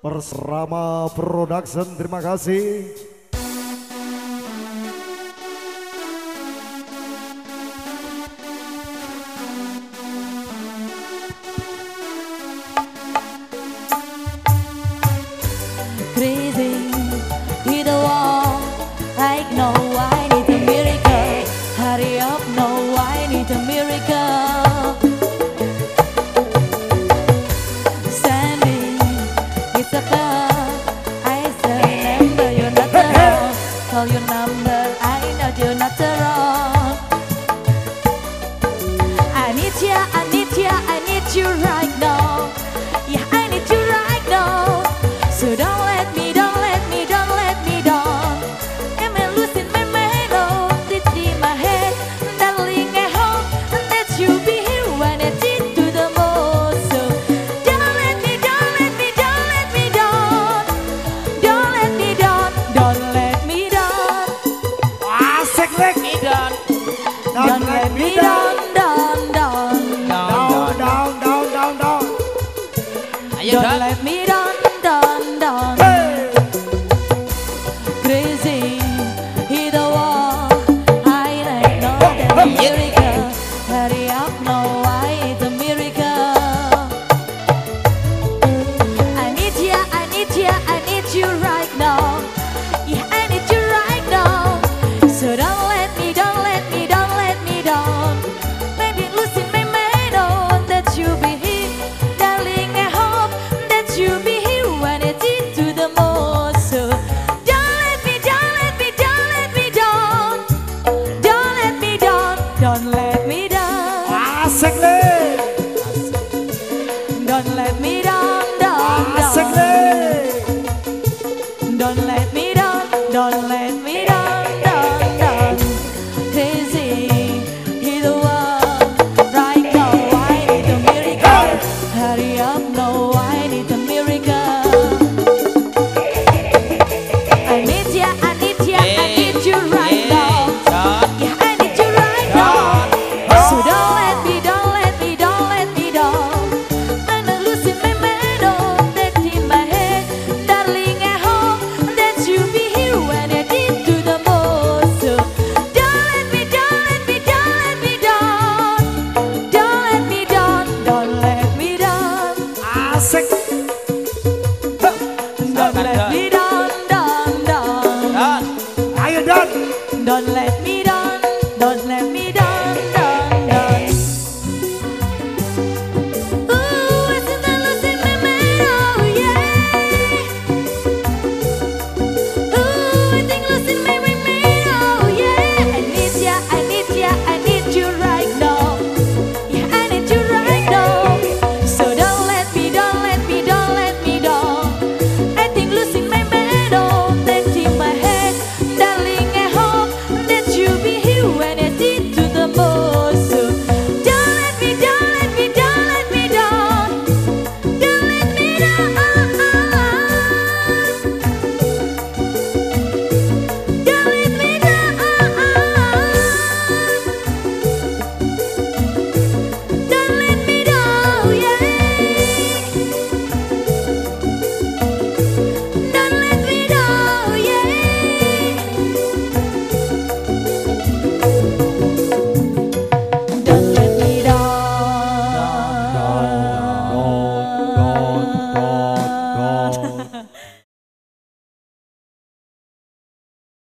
Persrama Production terima kasih. Crazy in the wall like no I need a miracle. Hurry up no I need a miracle. I remember your Natal, call you Natal. Asik let me down, down, down Asik let me down, don't let me down, down, down Is he, the one Right now I need a miracle. Hurry up now I need a miracle. I need ya, I need ya,